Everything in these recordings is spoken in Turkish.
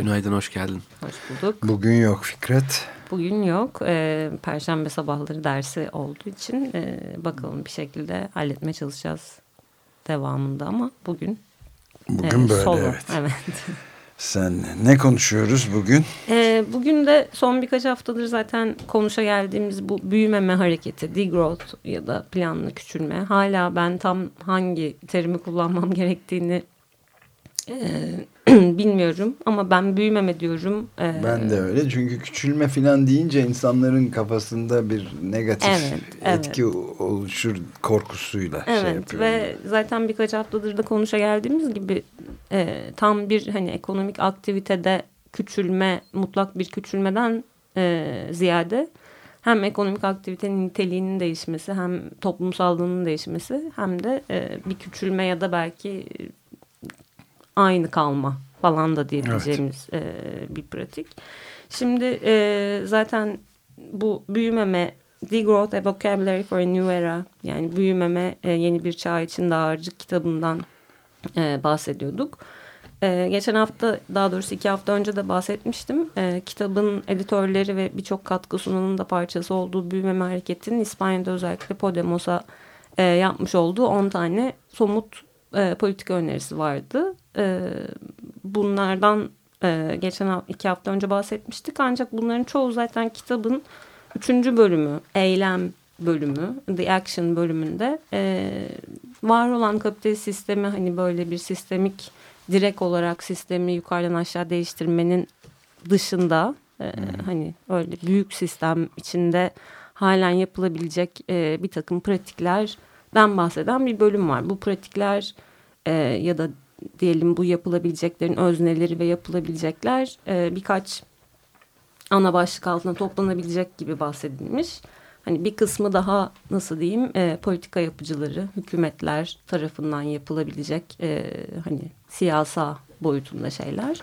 Günaydın. Hoş geldin. Hoş bulduk. Bugün yok Fikret. Bugün yok. Ee, Perşembe sabahları dersi olduğu için e, bakalım bir şekilde halletmeye çalışacağız devamında ama bugün Bugün e, böyle solo. evet. evet. Sen ne konuşuyoruz bugün? E, bugün de son birkaç haftadır zaten konuşa geldiğimiz bu büyümeme hareketi, degrowth ya da planlı küçülme. Hala ben tam hangi terimi kullanmam gerektiğini e, bilmiyorum ama ben büyümeme diyorum. E, Ben de öyle çünkü küçülme falan deyince insanların kafasında bir negatif Evet, evet. etki oluşur korkusuyla şey Evet yapıyorum. ve zaten birkaç haftadır da konuşa geldiğimiz gibi e, tam bir hani ekonomik aktivitede küçülme mutlak bir küçülmeden e, ziyade hem ekonomik aktivitenin niteliğinin değişmesi hem toplumsallığının değişmesi hem de e, bir küçülme ya da belki aynı kalma falan da diyebileceğimiz e, bir pratik. Şimdi e, zaten bu büyümeme Degrowth A Vocabulary for a New Era yani büyümeme e, yeni bir çağ için dağarcık kitabından e, bahsediyorduk. E, geçen hafta daha doğrusu iki hafta önce de bahsetmiştim. E, kitabın editörleri ve birçok katkı sunanın da parçası olduğu büyümeme hareketinin İspanya'da özellikle Podemos'a e, yapmış olduğu 10 tane somut e, politika önerisi vardı. E, bunlardan e, geçen iki hafta önce bahsetmiştik. Ancak bunların çoğu zaten kitabın üçüncü bölümü, eylem bölümü, the action bölümünde e, var olan kapitalist sistemi hani böyle bir sistemik direkt olarak sistemi yukarıdan aşağı değiştirmenin dışında e, hani öyle büyük sistem içinde halen yapılabilecek e, bir takım pratiklerden bahseden bir bölüm var. Bu pratikler e, ya da diyelim bu yapılabileceklerin özneleri ve yapılabilecekler e, birkaç ana başlık altında toplanabilecek gibi bahsedilmiş. Hani bir kısmı daha nasıl diyeyim e, politika yapıcıları, hükümetler tarafından yapılabilecek e, hani siyasa boyutunda şeyler.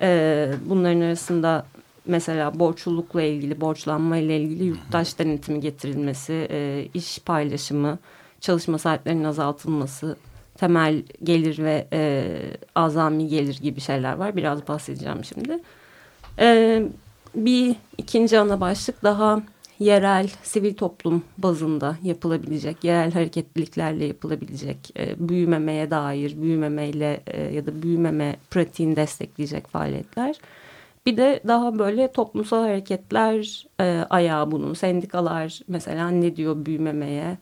E, bunların arasında mesela borçlulukla ilgili, borçlanma ile ilgili yurttaş denetimi getirilmesi, e, iş paylaşımı, çalışma saatlerinin azaltılması, temel gelir ve e, azami gelir gibi şeyler var. Biraz bahsedeceğim şimdi. E, bir ikinci ana başlık daha yerel sivil toplum bazında yapılabilecek, yerel hareketliliklerle yapılabilecek, e, büyümemeye dair, büyümemeyle e, ya da büyümeme pratiğini destekleyecek faaliyetler. Bir de daha böyle toplumsal hareketler e, ayağı bunun. Sendikalar mesela ne diyor büyümemeye?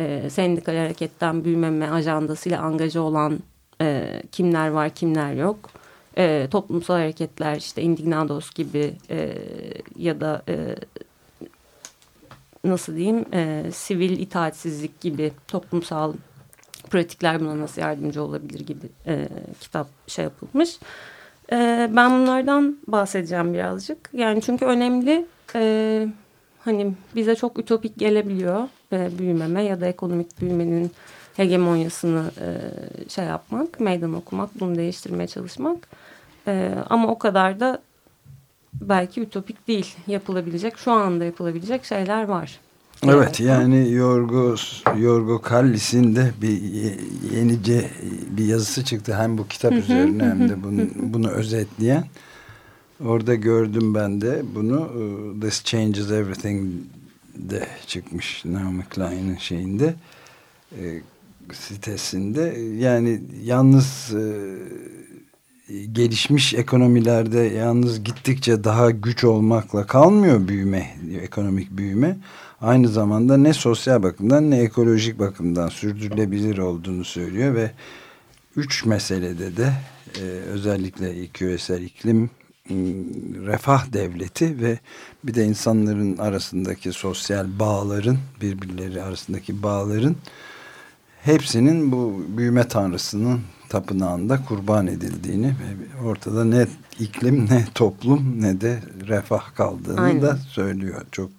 E, sendikal hareketten büyümeme ajandasıyla angaja olan e, kimler var kimler yok. E, toplumsal hareketler işte Indignados gibi e, ya da e, nasıl diyeyim e, sivil itaatsizlik gibi toplumsal pratikler buna nasıl yardımcı olabilir gibi e, kitap şey yapılmış. E, ben bunlardan bahsedeceğim birazcık. Yani çünkü önemli e, hani bize çok ütopik gelebiliyor e, büyümeme ya da ekonomik büyümenin hegemonyasını e, şey yapmak, meydan okumak, bunu değiştirmeye çalışmak. E, ama o kadar da belki ütopik değil yapılabilecek, şu anda yapılabilecek şeyler var. Evet yani Yorgo Yorgo Kallis'in de bir yenice bir yazısı çıktı hem bu kitap üzerine hem de bunu, bunu özetleyen. Orada gördüm ben de bunu This Changes Everything de çıkmış Naomi Klein'in şeyinde e, sitesinde yani yalnız e, gelişmiş ekonomilerde yalnız gittikçe daha güç olmakla kalmıyor büyüme, ekonomik büyüme. Aynı zamanda ne sosyal bakımdan ne ekolojik bakımdan sürdürülebilir olduğunu söylüyor ve üç meselede de e, özellikle küresel iklim, refah devleti ve bir de insanların arasındaki sosyal bağların, birbirleri arasındaki bağların hepsinin bu büyüme tanrısının tapınağında kurban edildiğini ve ortada ne iklim ne toplum ne de refah kaldığını Aynen. da söylüyor. Çok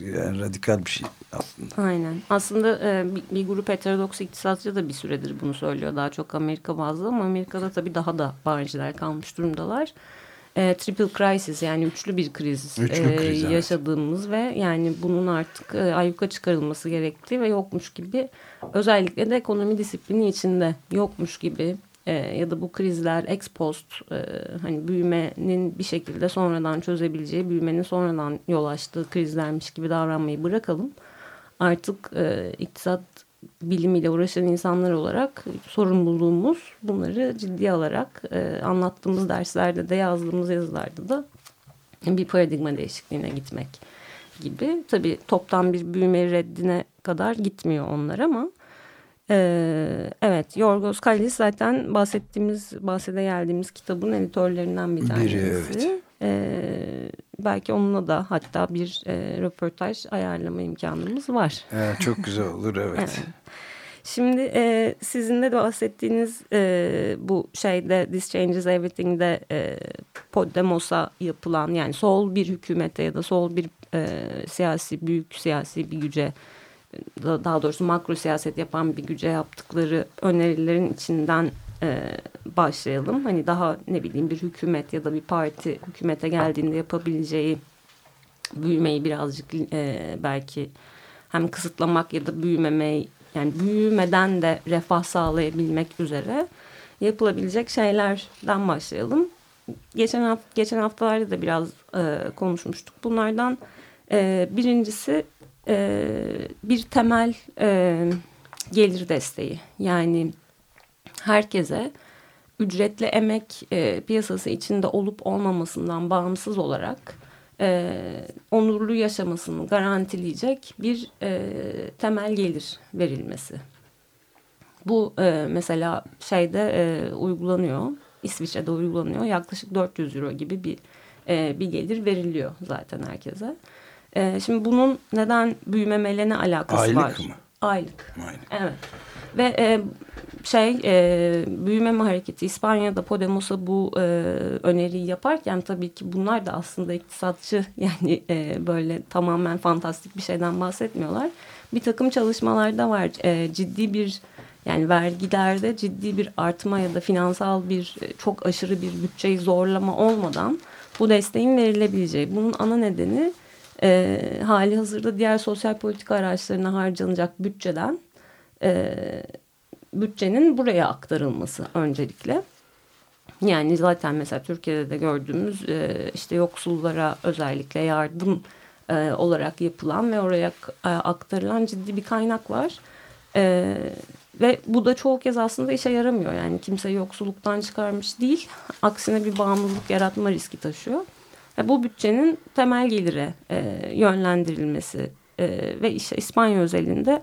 yani radikal bir şey aslında. Aynen. Aslında e, bir, bir grup heterodoks iktisatçı da bir süredir bunu söylüyor. Daha çok Amerika bazlı ama Amerika'da tabii daha da bariçler kalmış durumdalar. E, triple crisis yani üçlü bir kriz, Üçlü e, kriz, evet. yaşadığımız ve yani bunun artık e, ayyuka çıkarılması gerektiği ve yokmuş gibi özellikle de ekonomi disiplini içinde yokmuş gibi e, ya da bu krizler ex post e, hani büyümenin bir şekilde sonradan çözebileceği büyümenin sonradan yol açtığı krizlermiş gibi davranmayı bırakalım. Artık e, iktisat bilimiyle uğraşan insanlar olarak sorumluluğumuz bunları ciddiye alarak e, anlattığımız derslerde de yazdığımız yazılarda da bir paradigma değişikliğine gitmek gibi. Tabii toptan bir büyüme reddine kadar gitmiyor onlar ama ee, evet Yorgos Kallis zaten bahsettiğimiz bahsede geldiğimiz kitabın editörlerinden bir Biri, tanesi. evet. Ee, belki onunla da hatta bir e, röportaj ayarlama imkanımız var. Evet, çok güzel olur evet. Evet. Şimdi e, sizin de bahsettiğiniz e, bu şeyde This Changes Everything'de e, Podemos'a yapılan yani sol bir hükümete ya da sol bir e, siyasi büyük siyasi bir güce da- daha doğrusu makro siyaset yapan bir güce yaptıkları önerilerin içinden e, başlayalım. Hani daha ne bileyim bir hükümet ya da bir parti hükümete geldiğinde yapabileceği büyümeyi birazcık e, belki hem kısıtlamak ya da büyümemeyi yani büyümeden de refah sağlayabilmek üzere yapılabilecek şeylerden başlayalım. Geçen hafta, geçen haftalarda da biraz e, konuşmuştuk. Bunlardan e, birincisi e, bir temel e, gelir desteği. Yani herkese ücretli emek e, piyasası içinde olup olmamasından bağımsız olarak e, onurlu yaşamasını garantileyecek bir e, temel gelir verilmesi. Bu e, mesela şeyde e, uygulanıyor. İsviçre'de uygulanıyor. Yaklaşık 400 euro gibi bir e, bir gelir veriliyor zaten herkese. E, şimdi bunun neden büyümemeyle ne alakası Aylık var? mı? Aylık. Aynen. Evet. Ve e, şey e, büyümeme hareketi İspanya'da Podemos'a bu e, öneriyi yaparken tabii ki bunlar da aslında iktisatçı yani e, böyle tamamen fantastik bir şeyden bahsetmiyorlar. Bir takım çalışmalarda var e, ciddi bir yani vergilerde ciddi bir artma ya da finansal bir e, çok aşırı bir bütçeyi zorlama olmadan bu desteğin verilebileceği. Bunun ana nedeni e, hali hazırda diğer sosyal politika araçlarına harcanacak bütçeden e, bütçenin buraya aktarılması öncelikle. Yani zaten mesela Türkiye'de de gördüğümüz e, işte yoksullara özellikle yardım e, olarak yapılan ve oraya e, aktarılan ciddi bir kaynak var. E, ve bu da çoğu kez aslında işe yaramıyor. Yani kimse yoksulluktan çıkarmış değil. Aksine bir bağımlılık yaratma riski taşıyor. Ve bu bütçenin temel gelire e, yönlendirilmesi e, ve işte İspanya özelinde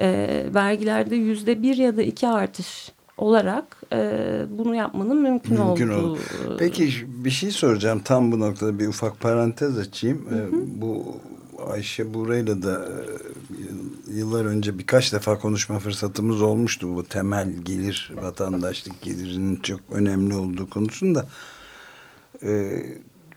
e, vergilerde yüzde bir ya da iki artış olarak e, bunu yapmanın mümkün, Mümkün olduğu. oldu. Peki bir şey soracağım tam bu noktada bir ufak parantez açayım. Ee, Bu Ayşe Buray'la da e, yıllar önce birkaç defa konuşma fırsatımız olmuştu bu temel gelir vatandaşlık gelirinin çok önemli olduğu konusunda. Ee,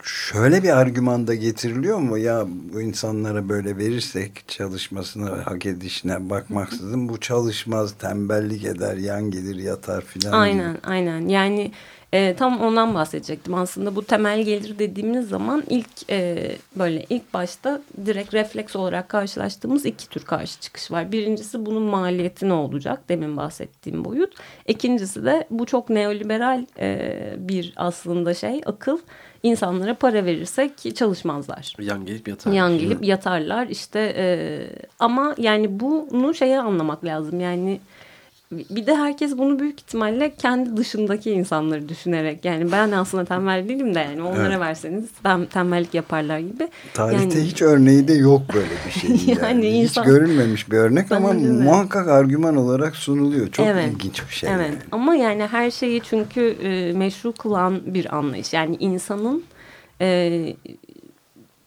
şöyle bir argüman da getiriliyor mu ya bu insanlara böyle verirsek çalışmasına hak edişine bakmaksızın bu çalışmaz tembellik eder yan gelir yatar filan. Aynen aynen yani e, tam ondan bahsedecektim aslında bu temel gelir dediğimiz zaman ilk e, böyle ilk başta direkt refleks olarak karşılaştığımız iki tür karşı çıkış var. Birincisi bunun maliyeti ne olacak demin bahsettiğim boyut. İkincisi de bu çok neoliberal e, bir aslında şey akıl insanlara para verirsek çalışmazlar. Yan gelip yatar. Yan gelip yatarlar işte e, ama yani bunu şeye anlamak lazım yani bir de herkes bunu büyük ihtimalle kendi dışındaki insanları düşünerek yani ben aslında tembel değilim de yani onlara Evet. verseniz tem, tembellik yaparlar gibi. Tarihte Yani- hiç örneği de yok böyle bir şey. Yani, Yani hiç görülmemiş bir örnek ama de. muhakkak argüman olarak sunuluyor. Çok Evet. ilginç bir şey. Evet yani. ama yani her şeyi çünkü e, meşru kılan bir anlayış. Yani insanın e,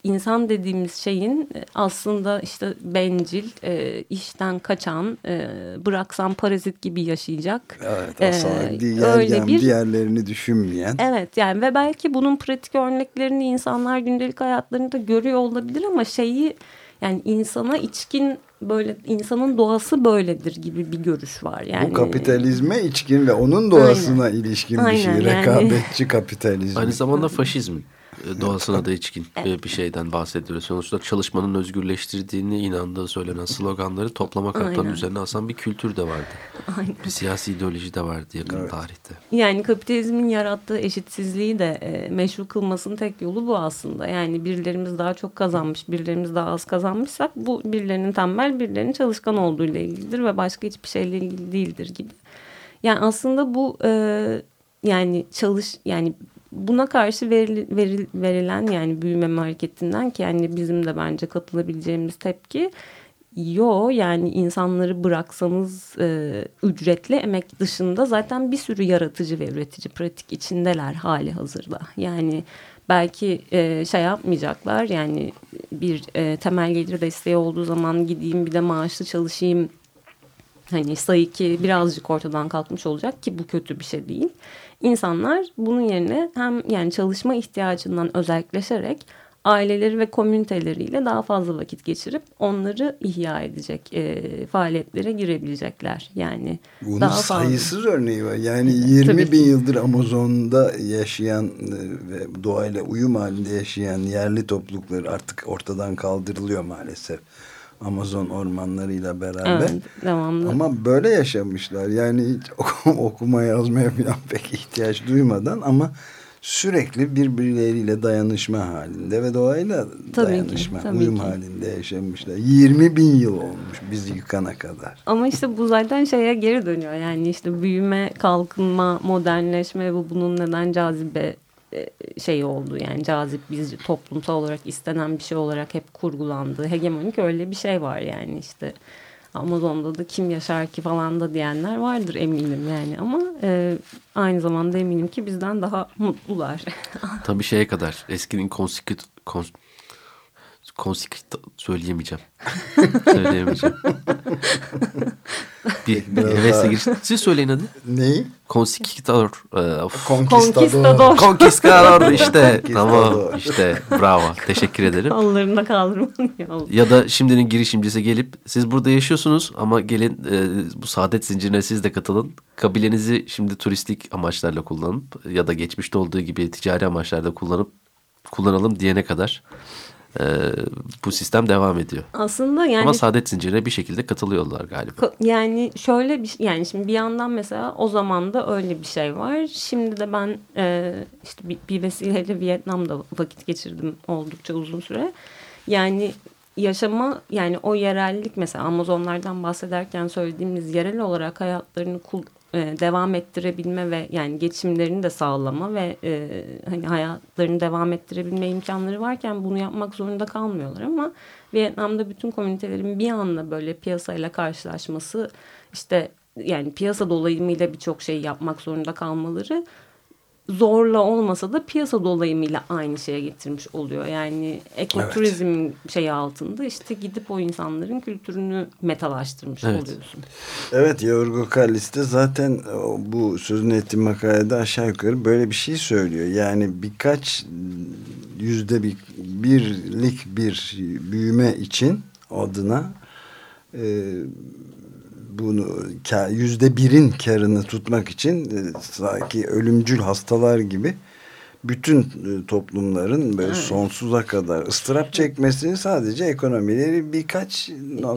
insan dediğimiz şeyin e, aslında işte bencil, e, işten kaçan, e, bıraksam parazit gibi yaşayacak. Evet, e, aslında diğer, öyle yani bir diğerlerini düşünmeyen. Evet yani ve belki bunun pratik örneklerini insanlar gündelik hayatlarında görüyor olabilir ama şeyi yani insana içkin böyle insanın doğası böyledir gibi bir görüş var. Yani Bu kapitalizme içkin ve onun doğasına Aynen. ilişkin bir Aynen, şey. yani. Rekabetçi kapitalizm. Aynı zamanda faşizmin e, doğasına da içkin e, bir şeyden bahsediyoruz. Sonuçta çalışmanın özgürleştirdiğini inandığı söylenen sloganları toplama katlarının üzerine asan bir kültür de vardı. Aynen. Bir siyasi ideoloji de vardı yakın Evet. tarihte. Yani kapitalizmin yarattığı eşitsizliği de e, meşru kılmasının tek yolu bu aslında. Yani birilerimiz daha çok kazanmış, birilerimiz daha az kazanmışsak bu birilerinin tembel, birilerinin çalışkan olduğu ile ilgilidir ve başka hiçbir şeyle ilgili değildir gibi. Yani aslında bu e, yani çalış yani buna karşı veril, veril, verilen yani büyüme hareketinden ki yani bizim de bence katılabileceğimiz tepki Yo yani insanları bıraksanız e, ücretli emek dışında zaten bir sürü yaratıcı ve üretici pratik içindeler hali hazırda. Yani belki e, şey yapmayacaklar yani bir e, temel gelir desteği olduğu zaman gideyim bir de maaşlı çalışayım. Hani sayı ki birazcık ortadan kalkmış olacak ki bu kötü bir şey değil. İnsanlar bunun yerine hem yani çalışma ihtiyacından özelleşerek aileleri ve komüniteleriyle daha fazla vakit geçirip onları ihya edecek e, faaliyetlere girebilecekler. Yani Bunun daha fazla. sayısız örneği var. Yani 20 Tabii. bin yıldır Amazon'da yaşayan e, ve doğayla uyum halinde yaşayan yerli toplulukları artık ortadan kaldırılıyor maalesef. Amazon ormanlarıyla beraber. Evet, devamlı. Ama böyle yaşamışlar. Yani hiç oku- okuma yazmaya falan pek ihtiyaç duymadan ama sürekli birbirleriyle dayanışma halinde ve doğayla Tabii ki, dayanışma, tabii uyum ki. halinde yaşamışlar. 20 bin yıl olmuş bizi yıkana kadar. Ama işte bu zaten şeye geri dönüyor. Yani işte büyüme, kalkınma, modernleşme ve bunun neden cazibe şey oldu. Yani cazip biz toplumsal olarak istenen bir şey olarak hep kurgulandı. Hegemonik öyle bir şey var yani işte. Amazon'da da kim yaşar ki falan da diyenler vardır eminim yani ama e, aynı zamanda eminim ki bizden daha mutlular. Tabii şeye kadar eskinin konsiküt kons, konsiküt söyleyemeyeceğim. söyleyemeyeceğim. bir biraz hevesle giriş. Siz söyleyin hadi. Neyi? Konsikütador. Ee, of. Conquistador. Conquistador işte. Tamam işte bravo. Teşekkür ederim. Kollarında kaldırmanıyor. Ya da şimdinin girişimcisi gelip siz burada yaşıyorsunuz ama gelin e, bu saadet zincirine siz de katılın. Kabilenizi şimdi turistik amaçlarla kullanıp ya da geçmişte olduğu gibi ticari amaçlarda kullanıp kullanalım diyene kadar e, bu sistem devam ediyor. Aslında yani Ama saadet zincirine bir şekilde katılıyorlar galiba. Yani şöyle bir yani şimdi bir yandan mesela o zaman da öyle bir şey var. Şimdi de ben e, işte bir, bir vesileyle Vietnam'da vakit geçirdim oldukça uzun süre. Yani yaşama yani o yerellik mesela Amazonlardan bahsederken söylediğimiz yerel olarak hayatlarını e, devam ettirebilme ve yani geçimlerini de sağlama ve e, hani hayatlarını devam ettirebilme imkanları varken bunu yapmak zorunda kalmıyorlar ama Vietnam'da bütün komünitelerin bir anda böyle piyasayla karşılaşması işte yani piyasa dolayımıyla birçok şey yapmak zorunda kalmaları zorla olmasa da piyasa dolayımıyla aynı şeye getirmiş oluyor. Yani ekoturizm şeyi altında işte gidip o insanların kültürünü metalaştırmış Evet. oluyorsun. Evet Yorgo Kallis de zaten o, bu sözünü ettiğim makalede aşağı yukarı böyle bir şey söylüyor. Yani birkaç yüzde bir, birlik bir büyüme için adına e, bunu yüzde birin karını tutmak için e, sanki ölümcül hastalar gibi bütün e, toplumların böyle sonsuza kadar ıstırap çekmesini sadece ekonomileri birkaç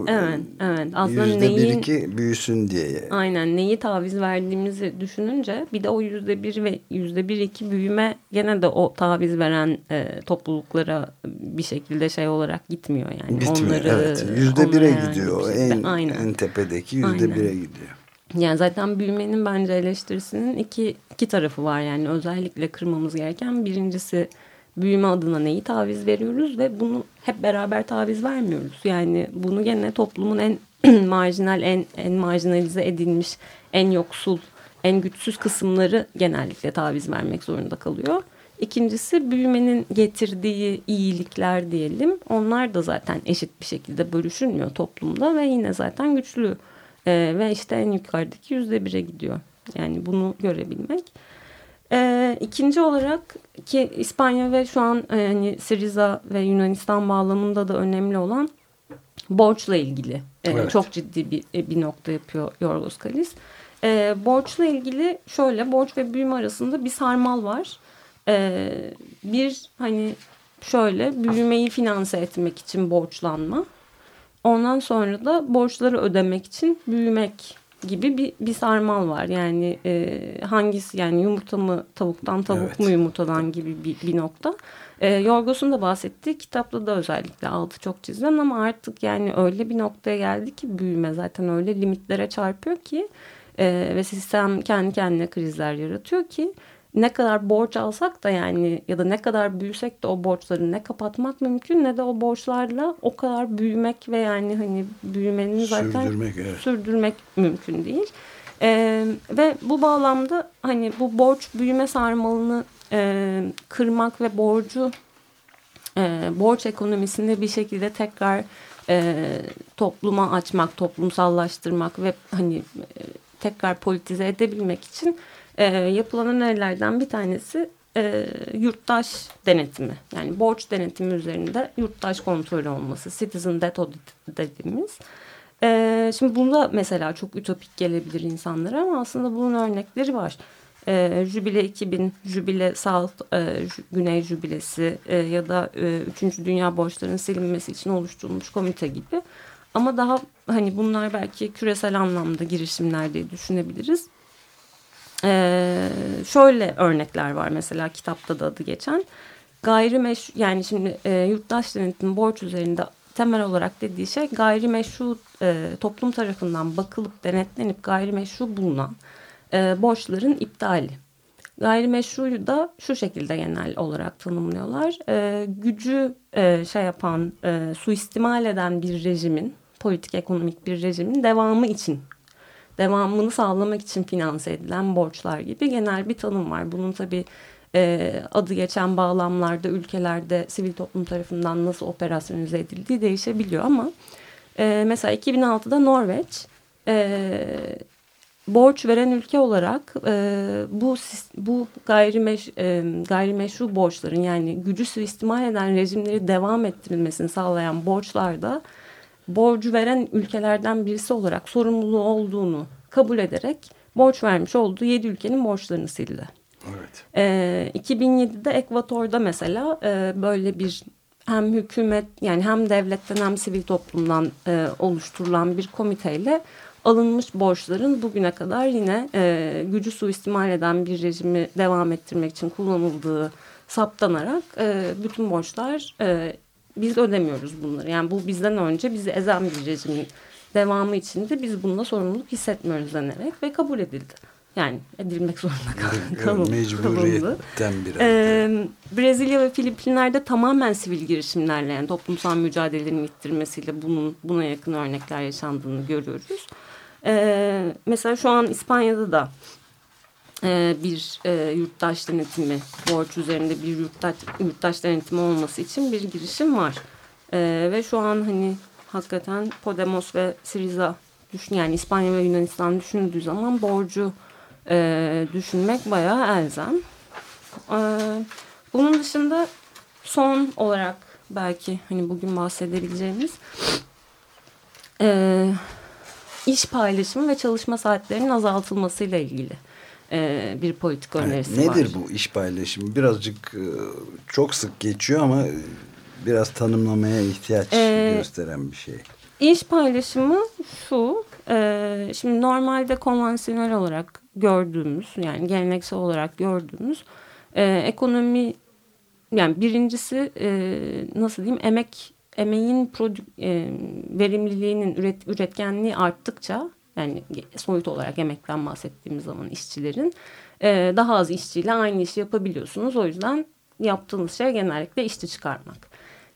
Evet, evet. Aslında yüzde bir neyin- iki büyüsün diye. Aynen neyi taviz verdiğimizi düşününce bir de o yüzde bir ve yüzde bir iki büyüme gene de o taviz veren e, topluluklara bir şekilde şey olarak gitmiyor yani. Bitmiyor. Onları, evet. Yüzde bire gidiyor. bir En, Aynen. en tepedeki yüzde bire gidiyor. Yani zaten büyümenin bence eleştirisinin iki, iki tarafı var. Yani özellikle kırmamız gereken birincisi büyüme adına neyi taviz veriyoruz ve bunu hep beraber taviz vermiyoruz. Yani bunu gene toplumun en marjinal, en, en marjinalize edilmiş, en yoksul, en güçsüz kısımları genellikle taviz vermek zorunda kalıyor. İkincisi büyümenin getirdiği iyilikler diyelim. Onlar da zaten eşit bir şekilde bölüşülmüyor toplumda ve yine zaten güçlü e, ve işte en yukarıdaki yüzde bire gidiyor. Yani bunu görebilmek. E, ikinci olarak ki İspanya ve şu an e, hani Siriza ve Yunanistan bağlamında da önemli olan borçla ilgili e, Evet. çok ciddi bir, e, bir nokta yapıyor Yorgos Kalis. E, borçla ilgili şöyle borç ve büyüme arasında bir sarmal var. E, bir hani şöyle büyümeyi finanse etmek için borçlanma. Ondan sonra da borçları ödemek için büyümek gibi bir, bir sarmal var. Yani e, hangisi yani yumurta mı tavuktan tavuk Evet. mu yumurtadan gibi bir, bir nokta. E, Yorgos'un da bahsettiği kitapta da özellikle altı çok çizilen ama artık yani öyle bir noktaya geldi ki büyüme zaten öyle limitlere çarpıyor ki e, ve sistem kendi kendine krizler yaratıyor ki ne kadar borç alsak da yani ya da ne kadar büyüsek de o borçları ne kapatmak mümkün ne de o borçlarla o kadar büyümek ve yani hani büyümenin zaten Sürdürmek, evet. sürdürmek mümkün değil. Ee, ve bu bağlamda hani bu borç büyüme sarmalını e, kırmak ve borcu e, borç ekonomisinde bir şekilde tekrar e, topluma açmak, toplumsallaştırmak ve hani e, tekrar politize edebilmek için e, yapılan önerilerden bir tanesi e, yurttaş denetimi. Yani borç denetimi üzerinde yurttaş kontrolü olması. Citizen debt audit dediğimiz. E, şimdi bunda mesela çok ütopik gelebilir insanlara ama aslında bunun örnekleri var. E, Jübile 2000, Jübile South, e, Güney Jübilesi e, ya da e, 3. Dünya borçlarının silinmesi için oluşturulmuş komite gibi. Ama daha hani bunlar belki küresel anlamda girişimler diye düşünebiliriz. Ee, şöyle örnekler var mesela kitapta da adı geçen. Gayrimeş yani şimdi e, yurttaş denetimi borç üzerinde temel olarak dediği şey gayrimeşru e, toplum tarafından bakılıp denetlenip gayrimeşru bulunan e, borçların iptali. Gayrimeşruyu da şu şekilde genel olarak tanımlıyorlar. E, gücü e, şey yapan, e, suistimal eden bir rejimin, politik ekonomik bir rejimin devamı için devamını sağlamak için finanse edilen borçlar gibi genel bir tanım var. Bunun tabii e, adı geçen bağlamlarda ülkelerde sivil toplum tarafından nasıl operasyonize edildiği değişebiliyor ama e, mesela 2006'da Norveç e, borç veren ülke olarak e, bu bu gayrimeş, e, gayrimeşru borçların yani gücü suistimal eden rejimleri devam ettirilmesini sağlayan borçlarda borcu veren ülkelerden birisi olarak sorumluluğu olduğunu kabul ederek borç vermiş olduğu 7 ülkenin borçlarını sildi. Evet. Ee, 2007'de Ekvator'da mesela e, böyle bir hem hükümet yani hem devletten hem sivil toplumdan e, oluşturulan bir komiteyle alınmış borçların bugüne kadar yine e, gücü suistimal eden bir rejimi devam ettirmek için kullanıldığı saptanarak e, bütün borçlar e, biz ödemiyoruz bunları. Yani bu bizden önce bizi ezen bir rejimin devamı içinde biz bununla sorumluluk hissetmiyoruz denerek ve kabul edildi. Yani edilmek zorunda kal- kalın- kalındı. Mecburiyetten bir Ee, Brezilya ve Filipinler'de tamamen sivil girişimlerle yani toplumsal mücadelelerin ittirmesiyle bunun buna yakın örnekler yaşandığını görüyoruz. Ee, mesela şu an İspanya'da da bir e, yurttaş denetimi, borç üzerinde bir yurttaş, yurttaş denetimi olması için bir girişim var. Ee, ve şu an hani hakikaten Podemos ve Syriza düşün yani İspanya ve Yunanistan düşünüldüğü zaman borcu e, düşünmek bayağı elzem. Bunun dışında son olarak belki hani bugün bahsedebileceğimiz e, iş paylaşımı ve çalışma saatlerinin azaltılmasıyla ilgili e, bir politik önerisi var. Nedir bu iş paylaşımı? Birazcık e, çok sık geçiyor ama e, biraz tanımlamaya ihtiyaç Ee, gösteren bir şey. İş paylaşımı şu, e, şimdi normalde konvansiyonel olarak gördüğümüz, yani geleneksel olarak gördüğümüz e, ekonomi, yani birincisi e, nasıl diyeyim, emek emeğin e, verimliliğinin, üret, üretkenliği arttıkça, yani soyut olarak emekten bahsettiğimiz zaman işçilerin e, daha az işçiyle aynı işi yapabiliyorsunuz. O yüzden yaptığınız şey genellikle işçi çıkarmak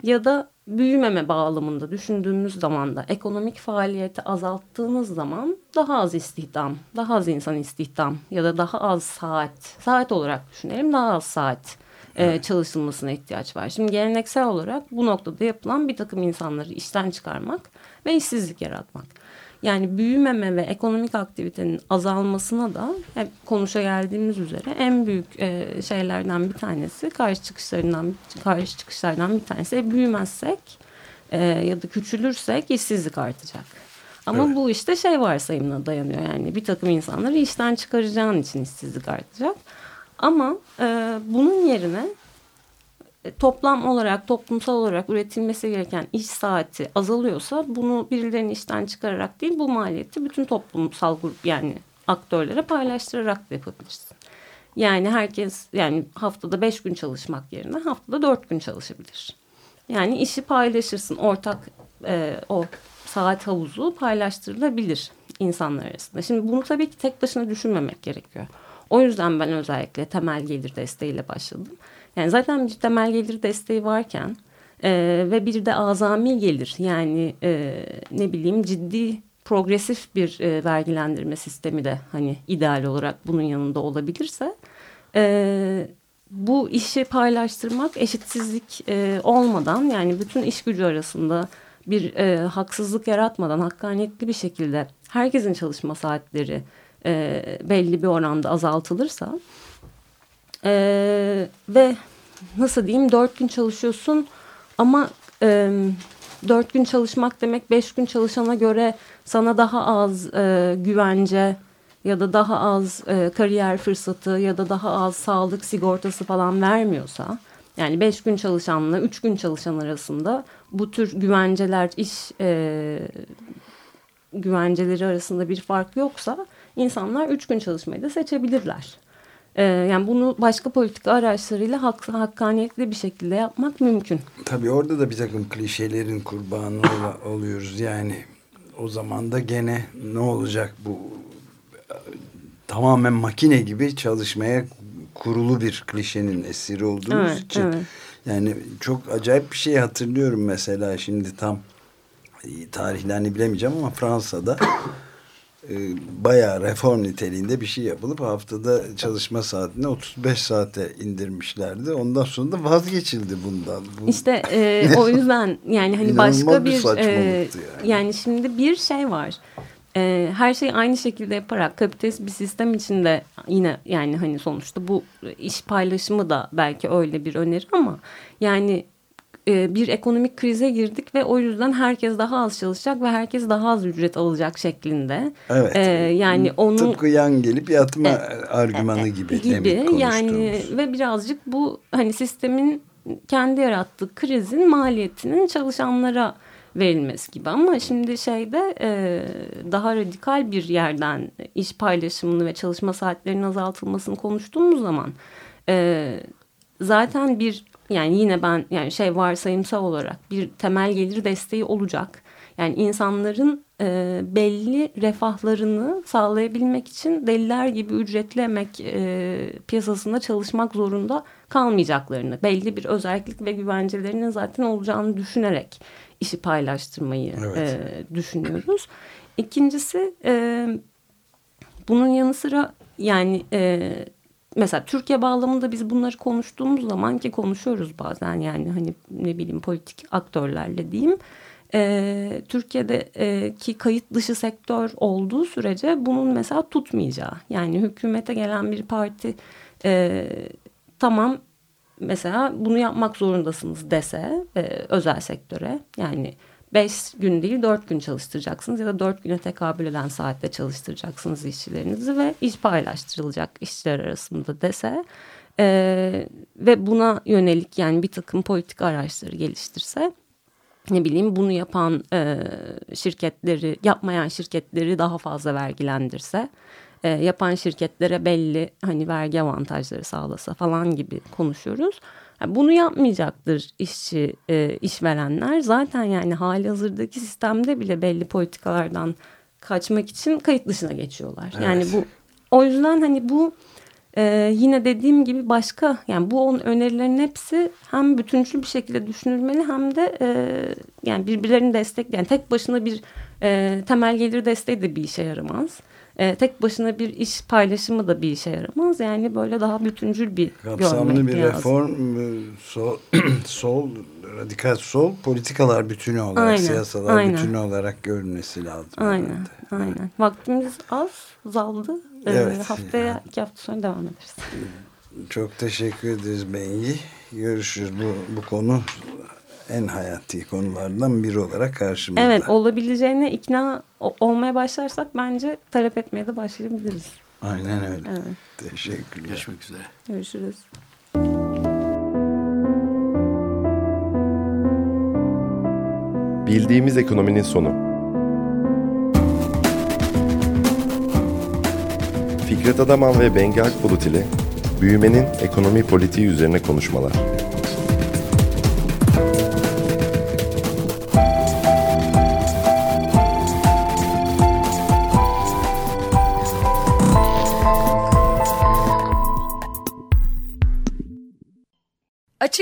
ya da büyümeme bağlamında düşündüğümüz zaman da ekonomik faaliyeti azalttığınız zaman daha az istihdam, daha az insan istihdam ya da daha az saat, saat olarak düşünelim daha az saat e, çalışılmasına ihtiyaç var. Şimdi geleneksel olarak bu noktada yapılan bir takım insanları işten çıkarmak ve işsizlik yaratmak. Yani büyümeme ve ekonomik aktivitenin azalmasına da hep konuşa geldiğimiz üzere en büyük e, şeylerden bir tanesi karşı çıkışlarından karşı çıkışlardan bir tanesi e, büyümezsek e, ya da küçülürsek işsizlik artacak. Ama Evet. bu işte şey varsayımına dayanıyor yani bir takım insanları işten çıkaracağın için işsizlik artacak. Ama e, bunun yerine toplam olarak toplumsal olarak üretilmesi gereken iş saati azalıyorsa bunu birilerinin işten çıkararak değil bu maliyeti bütün toplumsal grup yani aktörlere paylaştırarak da yapabilirsin. Yani herkes yani haftada beş gün çalışmak yerine haftada dört gün çalışabilir. Yani işi paylaşırsın ortak e, o saat havuzu paylaştırılabilir insanlar arasında. Şimdi bunu tabii ki tek başına düşünmemek gerekiyor. O yüzden ben özellikle temel gelir desteğiyle başladım. Yani zaten bir temel gelir desteği varken e, ve bir de azami gelir. Yani e, ne bileyim ciddi progresif bir e, vergilendirme sistemi de hani ideal olarak bunun yanında olabilirse e, bu işi paylaştırmak eşitsizlik e, olmadan yani bütün iş gücü arasında bir e, haksızlık yaratmadan hakkaniyetli bir şekilde herkesin çalışma saatleri e, belli bir oranda azaltılırsa e, ve nasıl diyeyim dört gün çalışıyorsun ama e, dört gün çalışmak demek beş gün çalışana göre sana daha az e, güvence ya da daha az e, kariyer fırsatı ya da daha az sağlık sigortası falan vermiyorsa yani beş gün çalışanla üç gün çalışan arasında bu tür güvenceler iş e, güvenceleri arasında bir fark yoksa insanlar üç gün çalışmayı da seçebilirler. E, yani bunu başka politika araçlarıyla hak, hakkaniyetli bir şekilde yapmak mümkün. Tabii orada da bir takım klişelerin kurbanı ol- oluyoruz. Yani o zaman da gene ne olacak bu tamamen makine gibi çalışmaya kurulu bir klişenin esiri olduğumuz Evet, için. evet. Yani çok acayip bir şey hatırlıyorum mesela şimdi tam e, tarihlerini bilemeyeceğim ama Fransa'da bayağı reform niteliğinde bir şey yapılıp haftada çalışma saatini 35 saate indirmişlerdi. Ondan sonra da vazgeçildi bundan. Bu, İşte e, o yüzden yani hani başka bir bir, e, yani. yani şimdi bir şey var. E, her şeyi aynı şekilde yaparak kapitalist bir sistem içinde yine yani hani sonuçta bu iş paylaşımı da belki öyle bir öneri ama yani e, bir ekonomik krize girdik ve o yüzden herkes daha az çalışacak ve herkes daha az ücret alacak şeklinde. Evet. E, yani onun Tıpkı yan gelip yatma argümanı gibi. demin gibi yani ve birazcık bu hani sistemin kendi yarattığı krizin maliyetinin çalışanlara verilmesi gibi ama şimdi şeyde e, daha radikal bir yerden iş paylaşımını ve çalışma saatlerinin azaltılmasını konuştuğumuz zaman e, zaten bir yani yine ben yani şey varsayımsal olarak bir temel gelir desteği olacak. Yani insanların e, belli refahlarını sağlayabilmek için deliler gibi ücretli emek e, piyasasında çalışmak zorunda kalmayacaklarını, belli bir özellik ve güvencelerinin zaten olacağını düşünerek işi paylaştırmayı Evet. e, düşünüyoruz. İkincisi e, bunun yanı sıra yani e, mesela Türkiye bağlamında biz bunları konuştuğumuz zaman ki konuşuyoruz bazen yani hani ne bileyim politik aktörlerle diyeyim. Türkiye'deki kayıt dışı sektör olduğu sürece bunun mesela tutmayacağı yani hükümete gelen bir parti e, tamam mesela bunu yapmak zorundasınız dese e, özel sektöre yani beş gün değil dört gün çalıştıracaksınız ya da dört güne tekabül eden saatte çalıştıracaksınız işçilerinizi ve iş paylaştırılacak işçiler arasında dese e, ve buna yönelik yani bir takım politik araçları geliştirse ne bileyim bunu yapan e, şirketleri yapmayan şirketleri daha fazla vergilendirse e, yapan şirketlere belli hani vergi avantajları sağlasa falan gibi konuşuyoruz. Yani bunu yapmayacaktır işçi e, işverenler zaten yani hali hazırdaki sistemde bile belli politikalardan kaçmak için kayıt dışına geçiyorlar. Yani bu o yüzden hani bu ee, yine dediğim gibi başka yani bu on önerilerin hepsi hem bütüncül bir şekilde düşünülmeli hem de e, yani birbirlerini destek yani tek başına bir e, temel gelir desteği de bir işe yaramaz. E, tek başına bir iş paylaşımı da bir işe yaramaz. Yani böyle daha bütüncül bir Kapsamlı bir lazım. reform, e, sol, sol, radikal sol politikalar bütünü olarak, Aynen, siyasalar aynen. bütünü olarak görülmesi lazım. Aynen, herhalde. aynen. Vaktimiz az, azaldı. Ee, Evet. haftaya, iki hafta sonra devam ederiz. Çok teşekkür ederiz Bengi. Görüşürüz. Bu, bu konu en hayati konulardan biri olarak karşımızda. Evet, olabileceğine ikna olmaya başlarsak bence talep etmeye de başlayabiliriz. Aynen öyle. Evet. Teşekkürler. Görüşmek üzere. Görüşürüz. Bildiğimiz ekonominin sonu. Fikret Adaman ve Bengi Akbulut ile büyümenin ekonomi politiği üzerine konuşmalar.